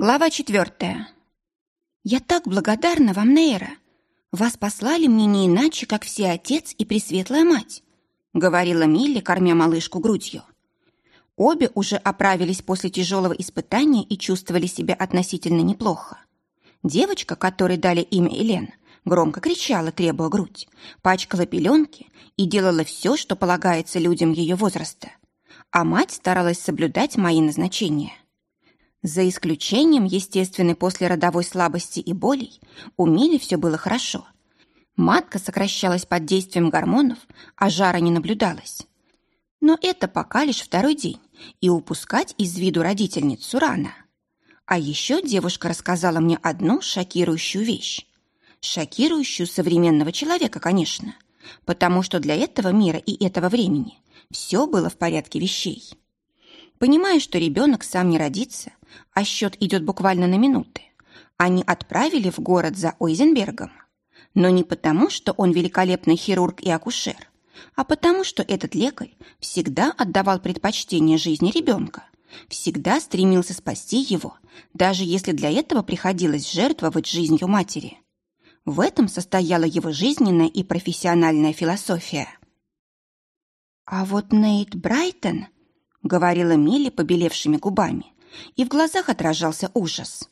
Глава четвертая. «Я так благодарна вам, Нейра. Вас послали мне не иначе, как все отец и пресветлая мать», говорила Милли, кормя малышку грудью. Обе уже оправились после тяжелого испытания и чувствовали себя относительно неплохо. Девочка, которой дали имя Елен, громко кричала, требуя грудь, пачкала пеленки и делала все, что полагается людям ее возраста. А мать старалась соблюдать мои назначения – за исключением естественной послеродовой слабости и болей, у Мили все было хорошо. Матка сокращалась под действием гормонов, а жара не наблюдалось. Но это пока лишь второй день, и упускать из виду родительницу рано. А еще девушка рассказала мне одну шокирующую вещь. Шокирующую современного человека, конечно, потому что для этого мира и этого времени все было в порядке вещей. Понимая, что ребенок сам не родится, а счет идет буквально на минуты, они отправили в город за Ойзенбергом. Но не потому, что он великолепный хирург и акушер, а потому, что этот лекарь всегда отдавал предпочтение жизни ребенка, всегда стремился спасти его, даже если для этого приходилось жертвовать жизнью матери. В этом состояла его жизненная и профессиональная философия. А вот Нейт Брайтон – говорила Милли побелевшими губами, и в глазах отражался ужас.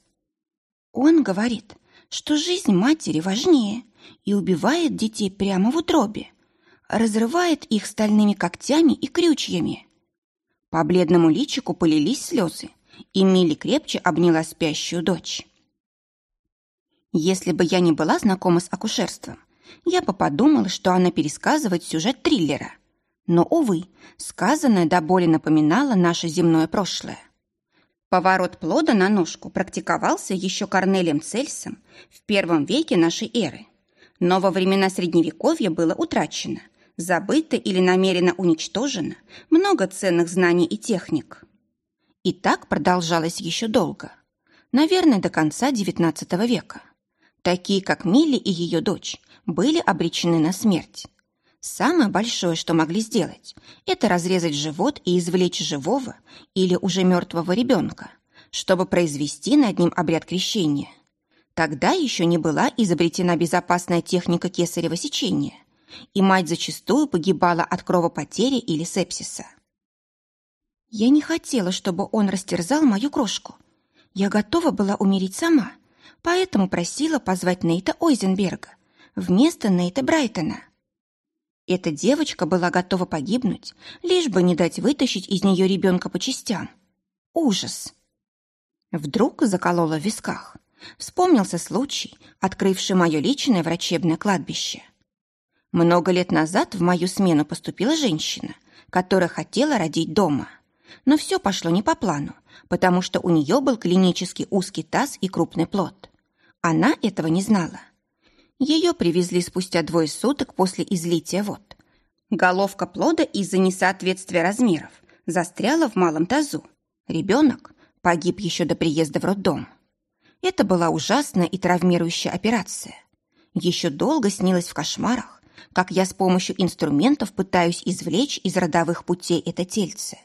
Он говорит, что жизнь матери важнее и убивает детей прямо в утробе, разрывает их стальными когтями и крючьями. По бледному личику полились слезы, и Милли крепче обняла спящую дочь. Если бы я не была знакома с акушерством, я бы подумала, что она пересказывает сюжет триллера – но, увы, сказанное до боли напоминало наше земное прошлое. Поворот плода на ножку практиковался еще Корнелием Цельсом в первом веке нашей эры. Но во времена Средневековья было утрачено, забыто или намеренно уничтожено много ценных знаний и техник. И так продолжалось еще долго. Наверное, до конца XIX века. Такие, как Милли и ее дочь, были обречены на смерть. Самое большое, что могли сделать, это разрезать живот и извлечь живого или уже мертвого ребенка, чтобы произвести над ним обряд крещения. Тогда еще не была изобретена безопасная техника кесарево сечения, и мать зачастую погибала от кровопотери или сепсиса. Я не хотела, чтобы он растерзал мою крошку. Я готова была умереть сама, поэтому просила позвать Нейта Ойзенберга вместо Нейта Брайтона – эта девочка была готова погибнуть, лишь бы не дать вытащить из нее ребенка по частям. Ужас! Вдруг заколола в висках. Вспомнился случай, открывший мое личное врачебное кладбище. Много лет назад в мою смену поступила женщина, которая хотела родить дома. Но все пошло не по плану, потому что у нее был клинический узкий таз и крупный плод. Она этого не знала. Ее привезли спустя двое суток после излития вод. Головка плода из-за несоответствия размеров застряла в малом тазу. Ребенок погиб еще до приезда в роддом. Это была ужасная и травмирующая операция. Еще долго снилось в кошмарах, как я с помощью инструментов пытаюсь извлечь из родовых путей это тельце.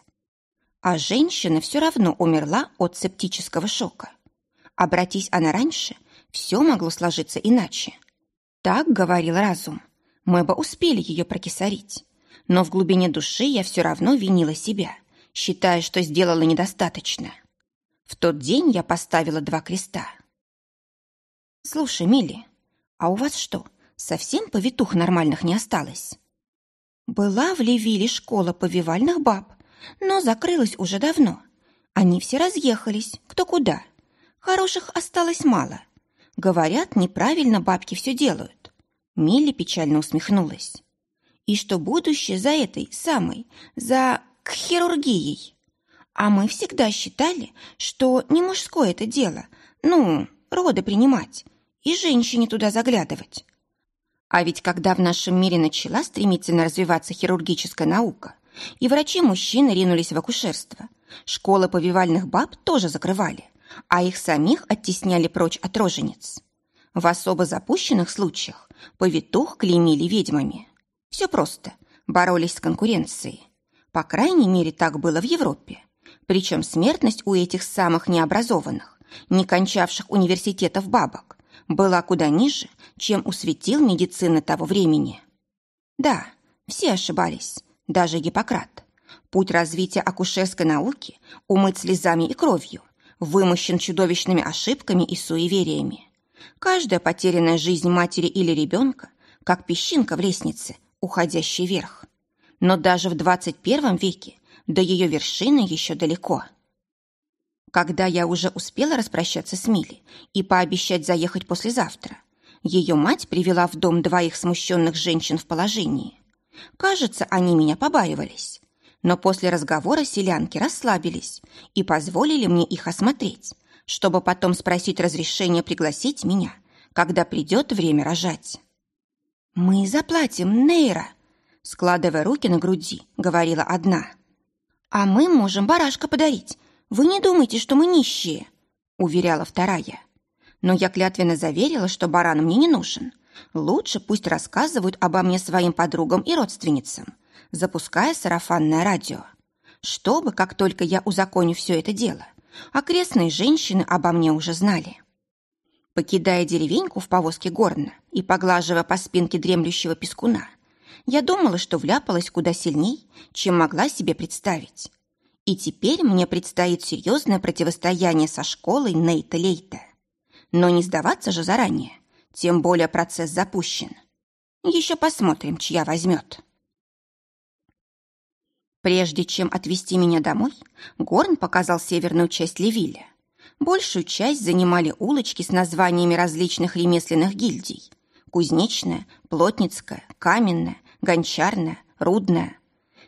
А женщина все равно умерла от септического шока. Обратись она раньше, все могло сложиться иначе. Так говорил разум. Мы бы успели ее прокисарить. Но в глубине души я все равно винила себя, считая, что сделала недостаточно. В тот день я поставила два креста. «Слушай, Милли, а у вас что, совсем повитух нормальных не осталось?» «Была в Левиле школа повивальных баб, но закрылась уже давно. Они все разъехались, кто куда. Хороших осталось мало. Говорят, неправильно бабки все делают. Милли печально усмехнулась. И что будущее за этой самой, за хирургией. А мы всегда считали, что не мужское это дело, ну, роды принимать, и женщине туда заглядывать. А ведь когда в нашем мире начала стремительно развиваться хирургическая наука, и врачи-мужчины ринулись в акушерство, школы повивальных баб тоже закрывали а их самих оттесняли прочь от рожениц. В особо запущенных случаях повитух клеймили ведьмами. Все просто, боролись с конкуренцией. По крайней мере, так было в Европе. Причем смертность у этих самых необразованных не кончавших университетов бабок, была куда ниже, чем усветил медицины того времени. Да, все ошибались, даже Гиппократ. Путь развития акушерской науки умыт слезами и кровью, вымощен чудовищными ошибками и суевериями. Каждая потерянная жизнь матери или ребенка, как песчинка в лестнице, уходящей вверх. Но даже в 21 веке до ее вершины еще далеко. Когда я уже успела распрощаться с Милли и пообещать заехать послезавтра, ее мать привела в дом двоих смущенных женщин в положении. Кажется, они меня побаивались. Но после разговора селянки расслабились и позволили мне их осмотреть, чтобы потом спросить разрешения пригласить меня, когда придет время рожать. «Мы заплатим, Нейра», — складывая руки на груди, говорила одна. «А мы можем барашка подарить. Вы не думайте, что мы нищие», — уверяла вторая. Но я клятвенно заверила, что баран мне не нужен. Лучше пусть рассказывают обо мне своим подругам и родственницам, запуская сарафанное радио. Чтобы, как только я узаконю все это дело, окрестные женщины обо мне уже знали. Покидая деревеньку в повозке горна и поглаживая по спинке дремлющего пескуна, я думала, что вляпалась куда сильней, чем могла себе представить. И теперь мне предстоит серьезное противостояние со школой Нейта Лейта. Но не сдаваться же заранее, тем более процесс запущен. Еще посмотрим, чья возьмет. Прежде чем отвезти меня домой, Горн показал северную часть Левиля. Большую часть занимали улочки с названиями различных ремесленных гильдий. Кузнечная, плотницкая, каменная, гончарная, рудная.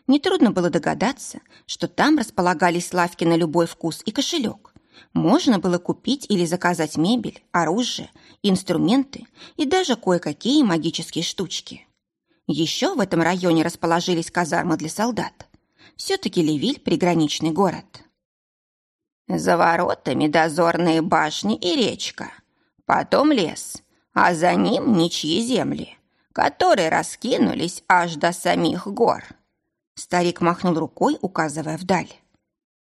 Нетрудно было догадаться, что там располагались лавки на любой вкус и кошелек. Можно было купить или заказать мебель, оружие, инструменты и даже кое-какие магические штучки. Еще в этом районе расположились казармы для солдат. Все-таки Левиль – приграничный город. За воротами дозорные башни и речка, потом лес, а за ним ничьи земли, которые раскинулись аж до самих гор. Старик махнул рукой, указывая вдаль.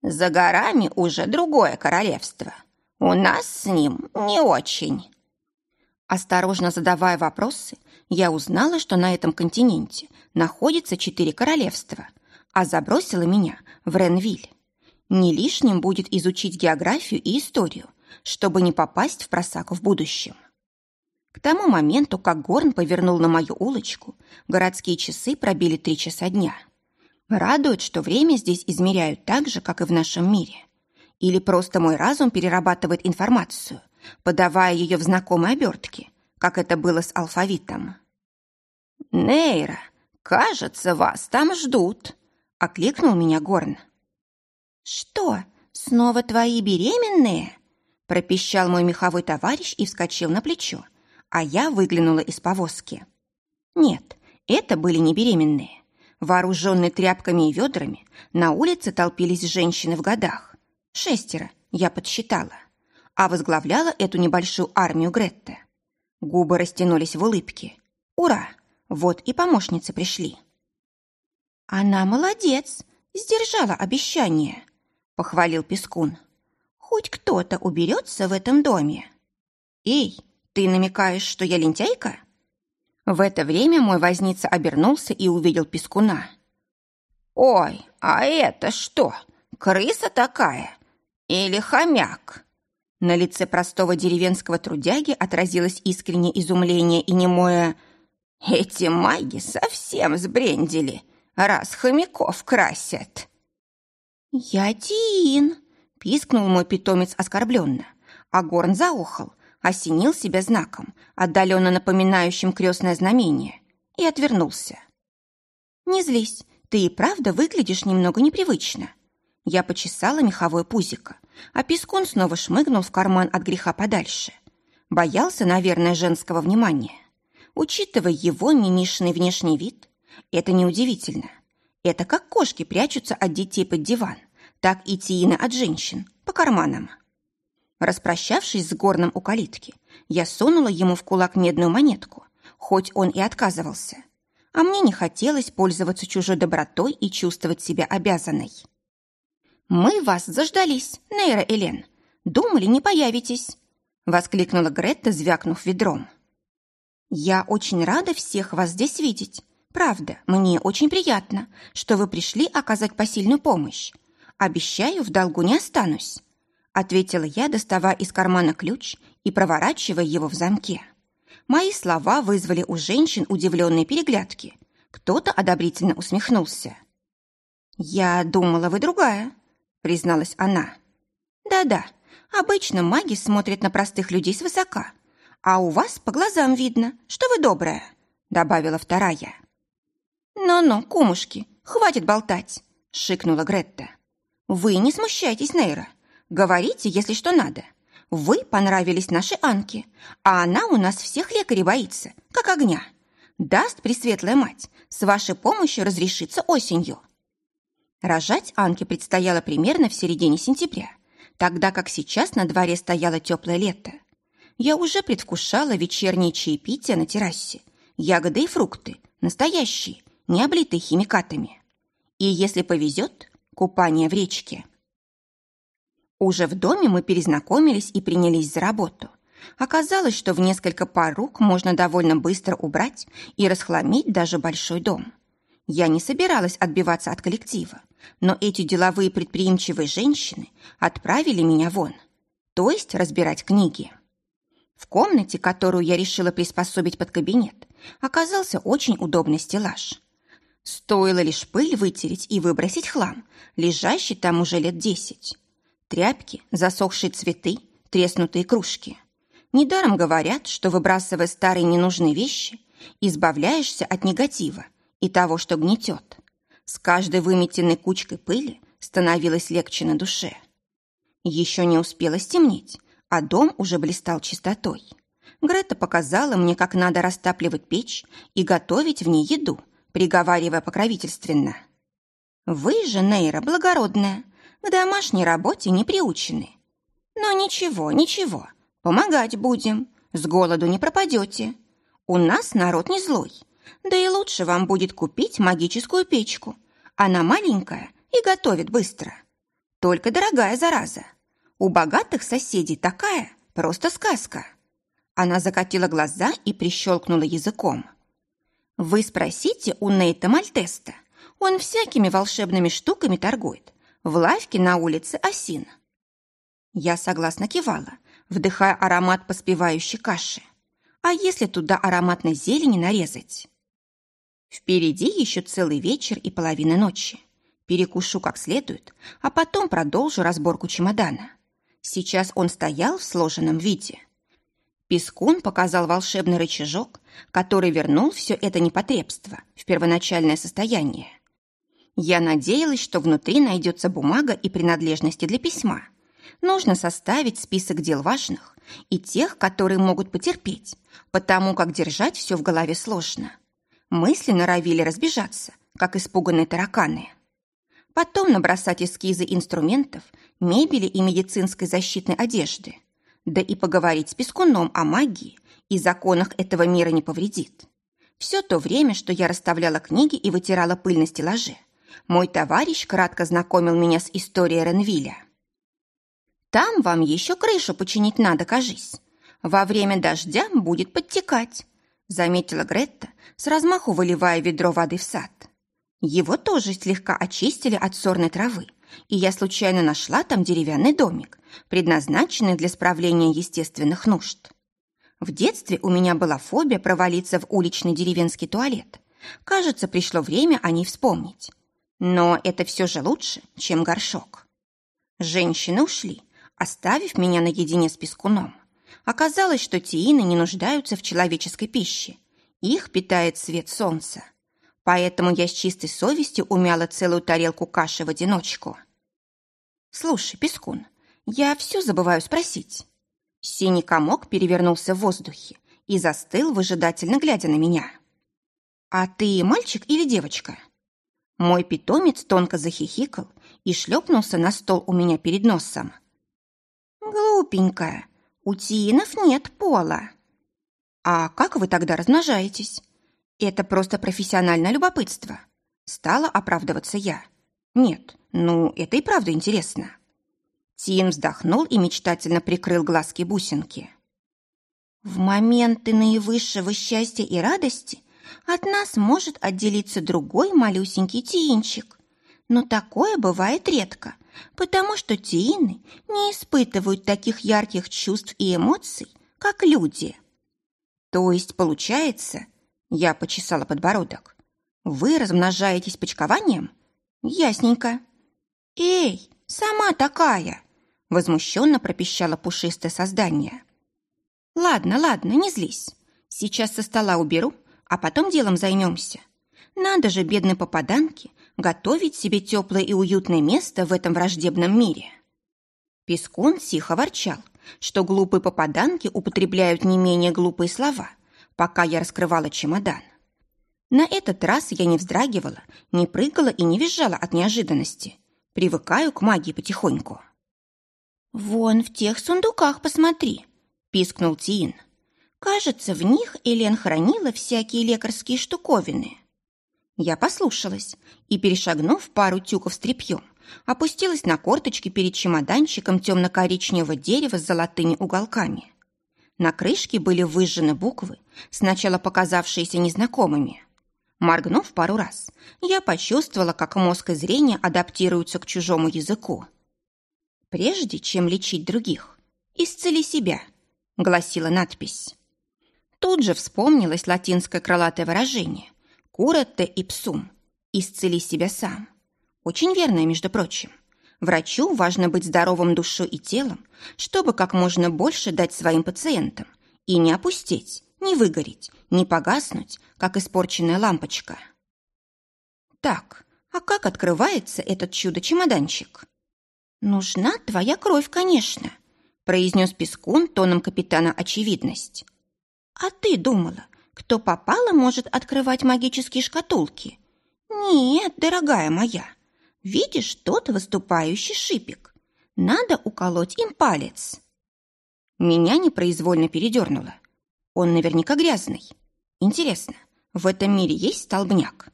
За горами уже другое королевство. У нас с ним не очень. Осторожно задавая вопросы, я узнала, что на этом континенте находится четыре королевства – а забросила меня в Ренвиль. Не лишним будет изучить географию и историю, чтобы не попасть в просаку в будущем. К тому моменту, как Горн повернул на мою улочку, городские часы пробили три часа дня. Радует, что время здесь измеряют так же, как и в нашем мире. Или просто мой разум перерабатывает информацию, подавая ее в знакомой обертке, как это было с алфавитом. «Нейра, кажется, вас там ждут», окликнул меня Горн. «Что, снова твои беременные?» пропищал мой меховой товарищ и вскочил на плечо, а я выглянула из повозки. Нет, это были не беременные. Вооруженные тряпками и ведрами, на улице толпились женщины в годах. Шестеро, я подсчитала. А возглавляла эту небольшую армию Гретта. Губы растянулись в улыбке. Ура! Вот и помощницы пришли. «Она молодец, сдержала обещание», — похвалил Пескун. «Хоть кто-то уберется в этом доме». «Эй, ты намекаешь, что я лентяйка?» В это время мой возница обернулся и увидел Пескуна. «Ой, а это что, крыса такая? Или хомяк?» На лице простого деревенского трудяги отразилось искреннее изумление и немое «Эти маги совсем сбрендили раз хомяков красят». «Я Тин!» — пискнул мой питомец оскорбленно, а Горн заохал, осенил себя знаком, отдаленно напоминающим крестное знамение, и отвернулся. «Не злись, ты и правда выглядишь немного непривычно». Я почесала меховое пузико, а Пескун снова шмыгнул в карман от греха подальше. Боялся, наверное, женского внимания. Учитывая его мимишный внешний вид, это неудивительно. Это как кошки прячутся от детей под диван, так и тиины от женщин, по карманам. Распрощавшись с горным у калитки, я сунула ему в кулак медную монетку, хоть он и отказывался. А мне не хотелось пользоваться чужой добротой и чувствовать себя обязанной. «Мы вас заждались, Нейра Элен. Думали, не появитесь!» — воскликнула Гретта, звякнув ведром. «Я очень рада всех вас здесь видеть. Правда, мне очень приятно, что вы пришли оказать посильную помощь. Обещаю, в долгу не останусь», — ответила я, доставая из кармана ключ и проворачивая его в замке. Мои слова вызвали у женщин удивленные переглядки. Кто-то одобрительно усмехнулся. «Я думала, вы другая», — призналась она. «Да-да, обычно маги смотрят на простых людей свысока, а у вас по глазам видно, что вы добрая», — добавила вторая. «Ну-ну, кумушки, хватит болтать», — шикнула Гретта. «Вы не смущайтесь, Нейра. Говорите, если что надо. Вы понравились нашей Анке, а она у нас всех лекарей боится, как огня. Даст Пресветлая Мать, с вашей помощью разрешится осенью». Рожать Анке предстояло примерно в середине сентября, тогда как сейчас на дворе стояло теплое лето. Я уже предвкушала вечерние чаепития на террасе. Ягоды и фрукты, настоящие, не облитые химикатами. И если повезет, купание в речке. Уже в доме мы перезнакомились и принялись за работу. Оказалось, что в несколько пар рук можно довольно быстро убрать и расхламить даже большой дом. Я не собиралась отбиваться от коллектива, но эти деловые предприимчивые женщины отправили меня вон, то есть разбирать книги. В комнате, которую я решила приспособить под кабинет, оказался очень удобный стеллаж. Стоило лишь пыль вытереть и выбросить хлам, лежащий там уже лет десять. Тряпки, засохшие цветы, треснутые кружки. Недаром говорят, что выбрасывая старые ненужные вещи, избавляешься от негатива и того, что гнетет. С каждой выметенной кучкой пыли становилось легче на душе. Еще не успело стемнеть, а дом уже блистал чистотой. Грета показала мне, как надо растапливать печь и готовить в ней еду, приговаривая покровительственно. «Вы же, Нейра, благородная, к домашней работе не приучены. Но ничего, ничего, помогать будем, с голоду не пропадете. У нас народ не злой, да и лучше вам будет купить магическую печку. Она маленькая и готовит быстро. Только дорогая зараза. У богатых соседей такая просто сказка. Она закатила глаза и прищелкнула языком. Вы спросите у Нейта Мальтеста. Он всякими волшебными штуками торгует. В лавке на улице Осин. Я согласно кивала, вдыхая аромат поспевающей каши. А если туда ароматной зелени нарезать? Впереди еще целый вечер и половина ночи. Перекушу как следует, а потом продолжу разборку чемодана. Сейчас он стоял в сложенном виде. Пескун показал волшебный рычажок, который вернул все это непотребство в первоначальное состояние. Я надеялась, что внутри найдется бумага и принадлежности для письма. Нужно составить список дел важных и тех, которые могут потерпеть, потому как держать все в голове сложно. Мысли норовили разбежаться, как испуганные тараканы. Потом набросать эскизы инструментов, мебели и медицинской защитной одежды. Да и поговорить с Пескуном о магии и законах этого мира не повредит. Все то время, что я расставляла книги и вытирала пыль на стеллаже, мой товарищ кратко знакомил меня с историей Ренвиля. «Там вам еще крышу починить надо, кажись. Во время дождя будет подтекать заметила Гретта, с размаху выливая ведро воды в сад. Его тоже слегка очистили от сорной травы, и я случайно нашла там деревянный домик, предназначенный для справления естественных нужд. В детстве у меня была фобия провалиться в уличный деревенский туалет. Кажется, пришло время о ней вспомнить. Но это все же лучше, чем горшок. Женщины ушли, оставив меня наедине с пескуном. Оказалось, что тиины не нуждаются в человеческой пище. Их питает свет солнца. Поэтому я с чистой совестью умяла целую тарелку каши в одиночку. «Слушай, Пескун, я все забываю спросить». Синий комок перевернулся в воздухе и застыл, выжидательно глядя на меня. «А ты мальчик или девочка?» Мой питомец тонко захихикал и шлепнулся на стол у меня перед носом. «Глупенькая, у тиинов нет пола. А как вы тогда размножаетесь? Это просто профессиональное любопытство. Стала оправдываться я. Нет, ну, это и правда интересно. Тин вздохнул и мечтательно прикрыл глазки-бусинки. В моменты наивысшего счастья и радости от нас может отделиться другой малюсенький Тиинчик. Но такое бывает редко, потому что Тиины не испытывают таких ярких чувств и эмоций, как люди. То есть, получается, я почесала подбородок, вы размножаетесь почкованием? Ясненько. Эй, сама такая! Возмущенно пропищало пушистое создание. Ладно, ладно, не злись. Сейчас со стола уберу, а потом делом займемся. Надо же, бедной попаданке, готовить себе теплое и уютное место в этом враждебном мире. Пескун тихо ворчал, что глупые попаданки употребляют не менее глупые слова, пока я раскрывала чемодан. На этот раз я не вздрагивала, не прыгала и не визжала от неожиданности. Привыкаю к магии потихоньку. «Вон в тех сундуках посмотри», — пискнул Тиин. «Кажется, в них Элен хранила всякие лекарские штуковины». Я послушалась и, перешагнув пару тюков с тряпьем, опустилась на корточки перед чемоданчиком темно-коричневого дерева с золотыми уголками. На крышке были выжжены буквы, сначала показавшиеся незнакомыми. Моргнув пару раз, я почувствовала, как мозг и зрение адаптируются к чужому языку. «Прежде чем лечить других, исцели себя», — гласила надпись. Тут же вспомнилось латинское крылатое выражение «курате и псум» — «исцели себя сам». Очень верное, между прочим. Врачу важно быть здоровым душой и телом, чтобы как можно больше дать своим пациентам и не опустить, не выгореть, не погаснуть, как испорченная лампочка. Так, а как открывается этот чудо-чемоданчик? «Нужна твоя кровь, конечно», — произнес Пескун тоном капитана очевидность. «А ты думала, кто попало, может открывать магические шкатулки? Нет, дорогая моя, видишь тот выступающий шипик? Надо уколоть им палец». Меня непроизвольно передернуло. Он наверняка грязный. Интересно, в этом мире есть столбняк?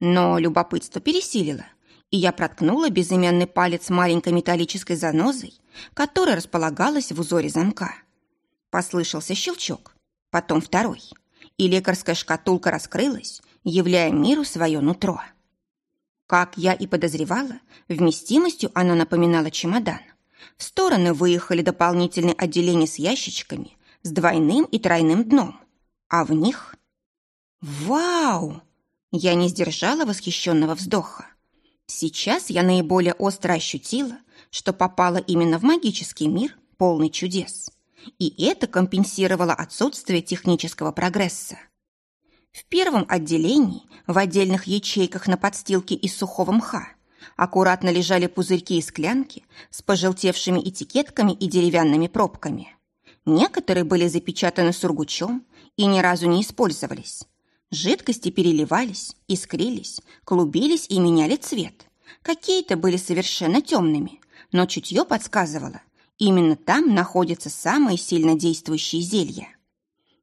Но любопытство пересилило и я проткнула безымянный палец маленькой металлической занозой, которая располагалась в узоре замка. Послышался щелчок, потом второй, и лекарская шкатулка раскрылась, являя миру свое нутро. Как я и подозревала, вместимостью она напоминала чемодан. В стороны выехали дополнительные отделения с ящичками, с двойным и тройным дном, а в них... Вау! Я не сдержала восхищенного вздоха. Сейчас я наиболее остро ощутила, что попала именно в магический мир, полный чудес. И это компенсировало отсутствие технического прогресса. В первом отделении, в отдельных ячейках на подстилке из сухого мха, аккуратно лежали пузырьки и склянки с пожелтевшими этикетками и деревянными пробками. Некоторые были запечатаны сургучом и ни разу не использовались. Жидкости переливались, искрились, клубились и меняли цвет. Какие-то были совершенно темными, но чутье подсказывало, именно там находятся самые сильно действующие зелья.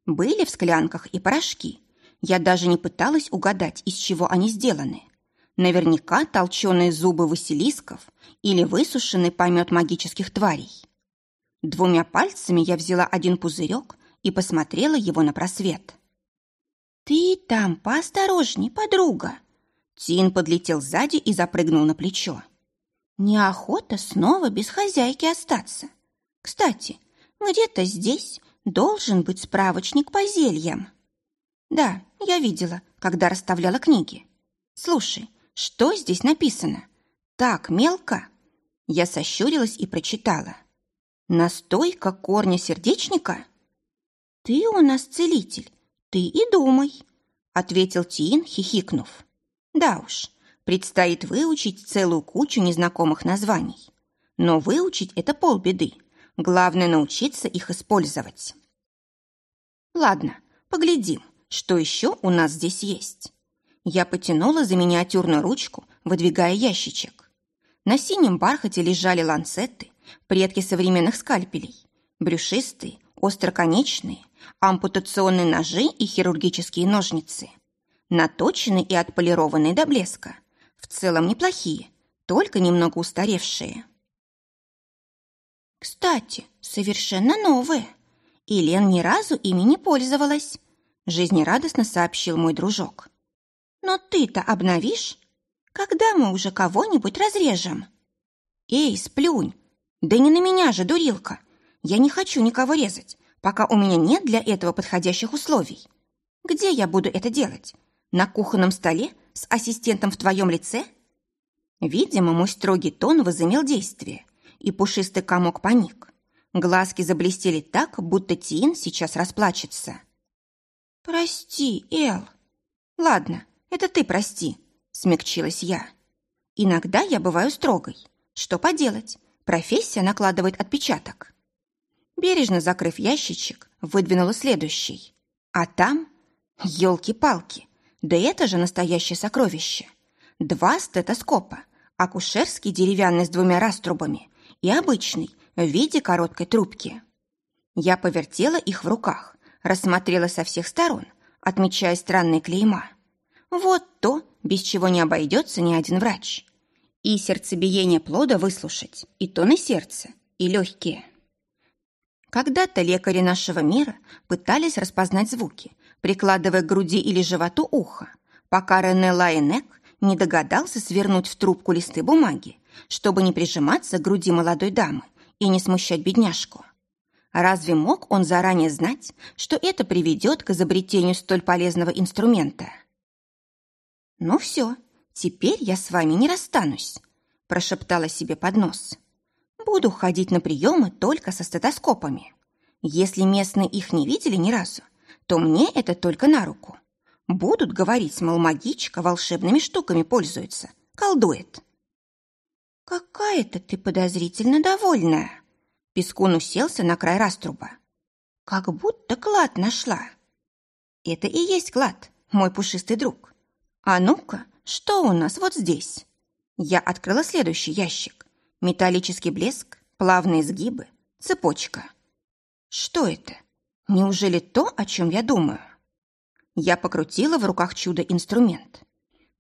Были в склянках и порошки. Я даже не пыталась угадать, из чего они сделаны. Наверняка толченые зубы василисков или высушенный помет магических тварей. Двумя пальцами я взяла один пузырек и посмотрела его на просвет. «Ты там поосторожней, подруга!» Тин подлетел сзади и запрыгнул на плечо. «Неохота снова без хозяйки остаться. Кстати, где-то здесь должен быть справочник по зельям». «Да, я видела, когда расставляла книги. Слушай, что здесь написано? Так мелко?» Я сощурилась и прочитала. «Настойка корня сердечника?» «Ты у нас целитель, «Ты и думай», — ответил Тиин, хихикнув. «Да уж, предстоит выучить целую кучу незнакомых названий. Но выучить — это полбеды. Главное — научиться их использовать». «Ладно, поглядим, что еще у нас здесь есть». Я потянула за миниатюрную ручку, выдвигая ящичек. На синем бархате лежали ланцеты, предки современных скальпелей, брюшистые, остроконечные, ампутационные ножи и хирургические ножницы. Наточенные и отполированные до блеска. В целом неплохие, только немного устаревшие. Кстати, совершенно новые. И ни разу ими не пользовалась, жизнерадостно сообщил мой дружок. Но ты-то обновишь? Когда мы уже кого-нибудь разрежем? Эй, сплюнь! Да не на меня же, дурилка! Я не хочу никого резать, пока у меня нет для этого подходящих условий. Где я буду это делать? На кухонном столе с ассистентом в твоем лице? Видимо, мой строгий тон возымел действие, и пушистый комок паник. Глазки заблестели так, будто Тин сейчас расплачется. «Прости, Эл». «Ладно, это ты прости», — смягчилась я. «Иногда я бываю строгой. Что поделать? Профессия накладывает отпечаток». Бережно закрыв ящичек, выдвинула следующий. А там... Ёлки-палки! Да это же настоящее сокровище! Два стетоскопа, акушерский деревянный с двумя раструбами и обычный в виде короткой трубки. Я повертела их в руках, рассмотрела со всех сторон, отмечая странные клейма. Вот то, без чего не обойдется ни один врач. И сердцебиение плода выслушать, и тоны сердца, и легкие. Когда-то лекари нашего мира пытались распознать звуки, прикладывая к груди или животу ухо, пока Рене Лайенек не догадался свернуть в трубку листы бумаги, чтобы не прижиматься к груди молодой дамы и не смущать бедняжку. Разве мог он заранее знать, что это приведет к изобретению столь полезного инструмента? «Ну все, теперь я с вами не расстанусь», – прошептала себе под нос. «Буду ходить на приемы только со стетоскопами. Если местные их не видели ни разу, то мне это только на руку. Будут говорить, мол, магичка волшебными штуками пользуется, колдует. «Какая-то ты подозрительно довольная!» Пескун уселся на край раструба. «Как будто клад нашла!» «Это и есть клад, мой пушистый друг. А ну-ка, что у нас вот здесь?» Я открыла следующий ящик. Металлический блеск, плавные сгибы, цепочка. Что это? Неужели то, о чем я думаю? Я покрутила в руках чудо-инструмент.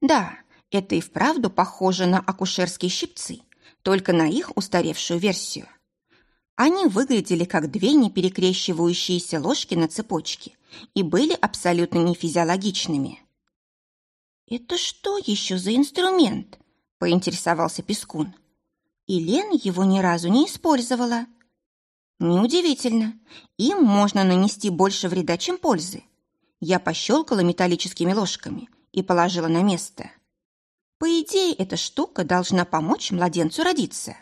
Да, это и вправду похоже на акушерские щипцы, только на их устаревшую версию. Они выглядели как две неперекрещивающиеся ложки на цепочке и были абсолютно нефизиологичными. «Это что еще за инструмент?» – поинтересовался Пескун. И его ни разу не использовала. Неудивительно. Им можно нанести больше вреда, чем пользы. Я пощелкала металлическими ложками и положила на место. По идее, эта штука должна помочь младенцу родиться.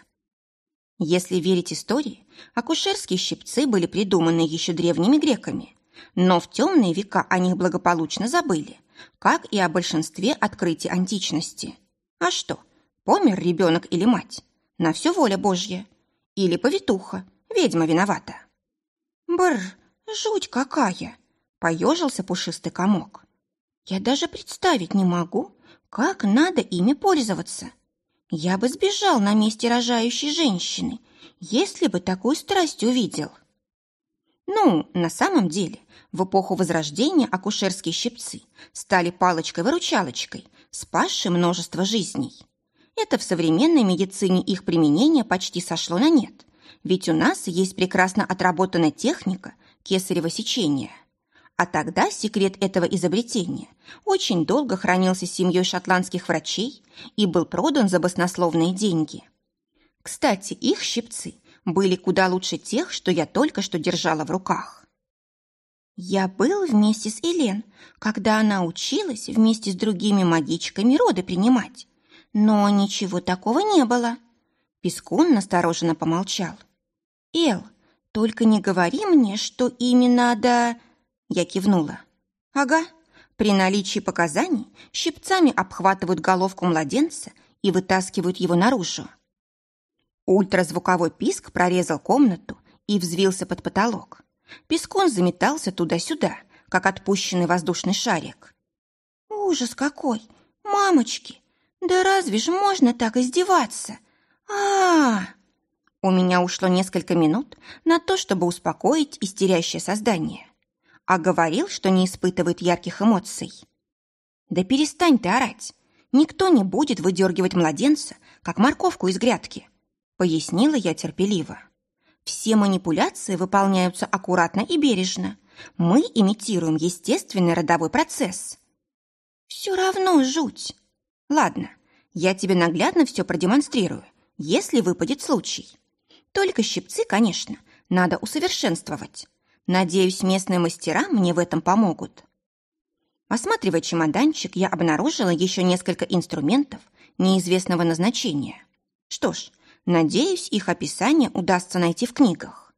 Если верить истории, акушерские щипцы были придуманы еще древними греками, но в темные века о них благополучно забыли, как и о большинстве открытий античности. А что, помер ребенок или мать? На все воля Божья. Или повитуха, ведьма виновата. Бррр, жуть какая! Поежился пушистый комок. Я даже представить не могу, как надо ими пользоваться. Я бы сбежал на месте рожающей женщины, если бы такую страсть увидел. Ну, на самом деле, в эпоху Возрождения акушерские щипцы стали палочкой-выручалочкой, спасшей множество жизней. Это в современной медицине их применение почти сошло на нет, ведь у нас есть прекрасно отработанная техника кесарево сечения – а тогда секрет этого изобретения очень долго хранился семьей шотландских врачей и был продан за баснословные деньги. Кстати, их щипцы были куда лучше тех, что я только что держала в руках. Я был вместе с Элен, когда она училась вместе с другими магичками роды принимать, но ничего такого не было. Пескун настороженно помолчал. «Эл, только не говори мне, что именно надо...» Я кивнула. «Ага. При наличии показаний щипцами обхватывают головку младенца и вытаскивают его наружу. Ультразвуковой писк прорезал комнату и взвился под потолок. Пескон заметался туда-сюда, как отпущенный воздушный шарик. «Ужас какой! Мамочки! Да разве ж можно так издеваться? а, -а, -а У меня ушло несколько минут на то, чтобы успокоить истерящее создание а говорил, что не испытывает ярких эмоций. Да перестань ты орать. Никто не будет выдергивать младенца, как морковку из грядки, пояснила я терпеливо. Все манипуляции выполняются аккуратно и бережно. Мы имитируем естественный родовой процесс. Все равно жуть. Ладно, я тебе наглядно все продемонстрирую, если выпадет случай. Только щипцы, конечно, надо усовершенствовать. Надеюсь, местные мастера мне в этом помогут. Осматривая чемоданчик, я обнаружила еще несколько инструментов неизвестного назначения. Что ж, надеюсь, их описание удастся найти в книгах.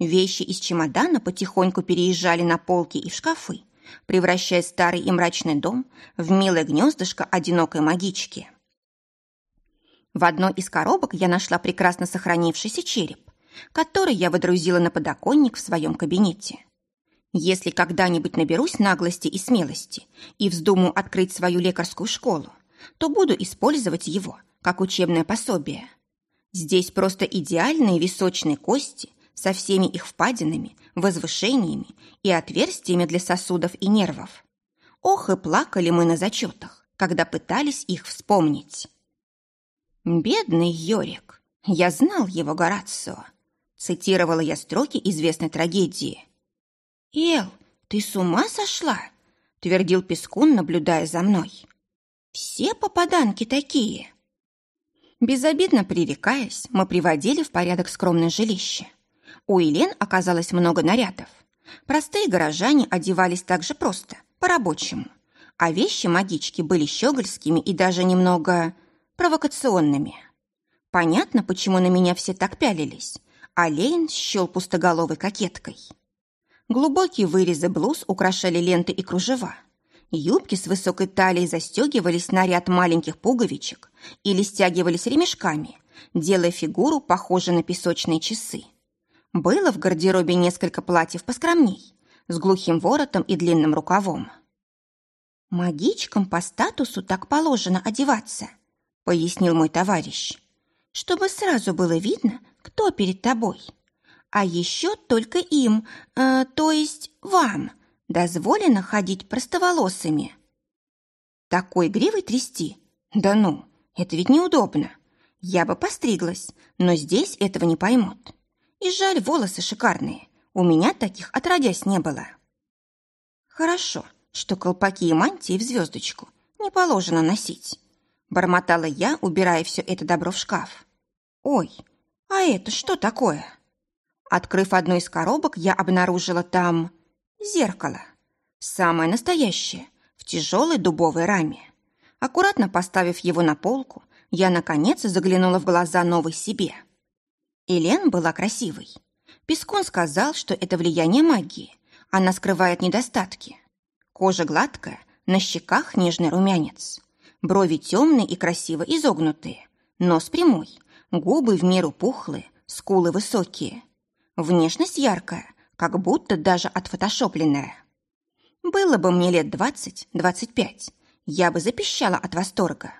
Вещи из чемодана потихоньку переезжали на полки и в шкафы, превращая старый и мрачный дом в милое гнездышко одинокой магички. В одной из коробок я нашла прекрасно сохранившийся череп, который я водрузила на подоконник в своем кабинете. Если когда-нибудь наберусь наглости и смелости и вздумаю открыть свою лекарскую школу, то буду использовать его как учебное пособие. Здесь просто идеальные височные кости со всеми их впадинами, возвышениями и отверстиями для сосудов и нервов. Ох, и плакали мы на зачетах, когда пытались их вспомнить. «Бедный Йорик, я знал его Горацио», цитировала я строки известной трагедии. «Эл, ты с ума сошла?» твердил Пескун, наблюдая за мной. «Все попаданки такие». Безобидно пререкаясь, мы приводили в порядок скромное жилище. У Елен оказалось много нарядов. Простые горожане одевались так же просто, по-рабочему. А вещи магички были щегольскими и даже немного провокационными. Понятно, почему на меня все так пялились а Лейн счел пустоголовой кокеткой. Глубокие вырезы блуз украшали ленты и кружева. Юбки с высокой талией застегивались на ряд маленьких пуговичек или стягивались ремешками, делая фигуру похожей на песочные часы. Было в гардеробе несколько платьев поскромней, с глухим воротом и длинным рукавом. «Магичкам по статусу так положено одеваться», — пояснил мой товарищ, «чтобы сразу было видно, кто перед тобой. А еще только им, э, то есть вам, дозволено ходить простоволосыми. Такой гривой трясти? Да ну, это ведь неудобно. Я бы постриглась, но здесь этого не поймут. И жаль, волосы шикарные. У меня таких отродясь не было. Хорошо, что колпаки и мантии в звездочку не положено носить. Бормотала я, убирая все это добро в шкаф. Ой, «А это что такое?» Открыв одну из коробок, я обнаружила там зеркало. Самое настоящее, в тяжелой дубовой раме. Аккуратно поставив его на полку, я, наконец, заглянула в глаза новой себе. Элен была красивой. Пескун сказал, что это влияние магии. Она скрывает недостатки. Кожа гладкая, на щеках нежный румянец. Брови темные и красиво изогнутые, нос прямой, Губы в меру пухлые, скулы высокие. Внешность яркая, как будто даже отфотошопленная. Было бы мне лет двадцать-двадцать пять, я бы запищала от восторга.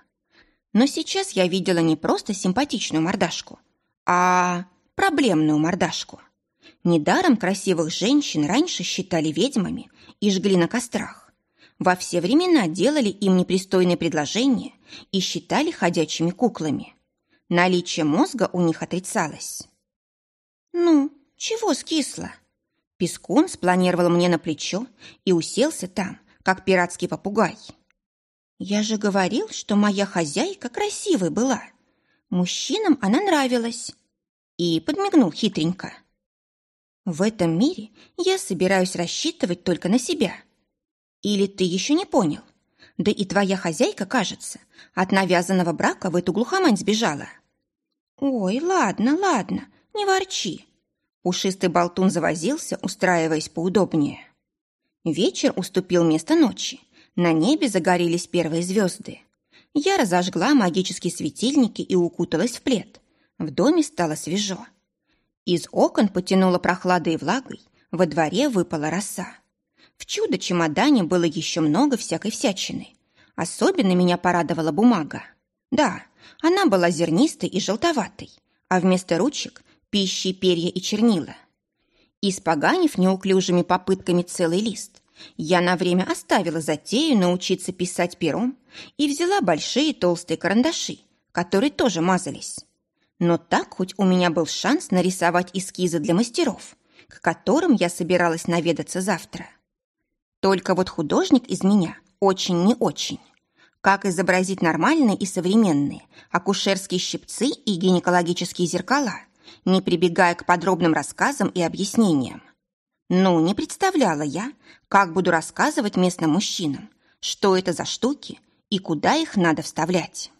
Но сейчас я видела не просто симпатичную мордашку, а проблемную мордашку. Недаром красивых женщин раньше считали ведьмами и жгли на кострах. Во все времена делали им непристойные предложения и считали ходячими куклами. Наличие мозга у них отрицалось. «Ну, чего скисло?» Пескун спланировал мне на плечо и уселся там, как пиратский попугай. «Я же говорил, что моя хозяйка красивой была. Мужчинам она нравилась». И подмигнул хитренько. «В этом мире я собираюсь рассчитывать только на себя. Или ты еще не понял? Да и твоя хозяйка, кажется, от навязанного брака в эту глухомань сбежала». «Ой, ладно, ладно, не ворчи». Пушистый болтун завозился, устраиваясь поудобнее. Вечер уступил место ночи. На небе загорелись первые звезды. Я разожгла магические светильники и укуталась в плед. В доме стало свежо. Из окон потянуло прохладой и влагой, во дворе выпала роса. В чудо-чемодане было еще много всякой всячины. Особенно меня порадовала бумага. Да, она была зернистой и желтоватой, а вместо ручек – пищи, перья и чернила. Испоганив неуклюжими попытками целый лист, я на время оставила затею научиться писать пером и взяла большие толстые карандаши, которые тоже мазались. Но так хоть у меня был шанс нарисовать эскизы для мастеров, к которым я собиралась наведаться завтра. Только вот художник из меня очень не очень. Как изобразить нормальные и современные акушерские щипцы и гинекологические зеркала, не прибегая к подробным рассказам и объяснениям? Ну, не представляла я, как буду рассказывать местным мужчинам, что это за штуки и куда их надо вставлять.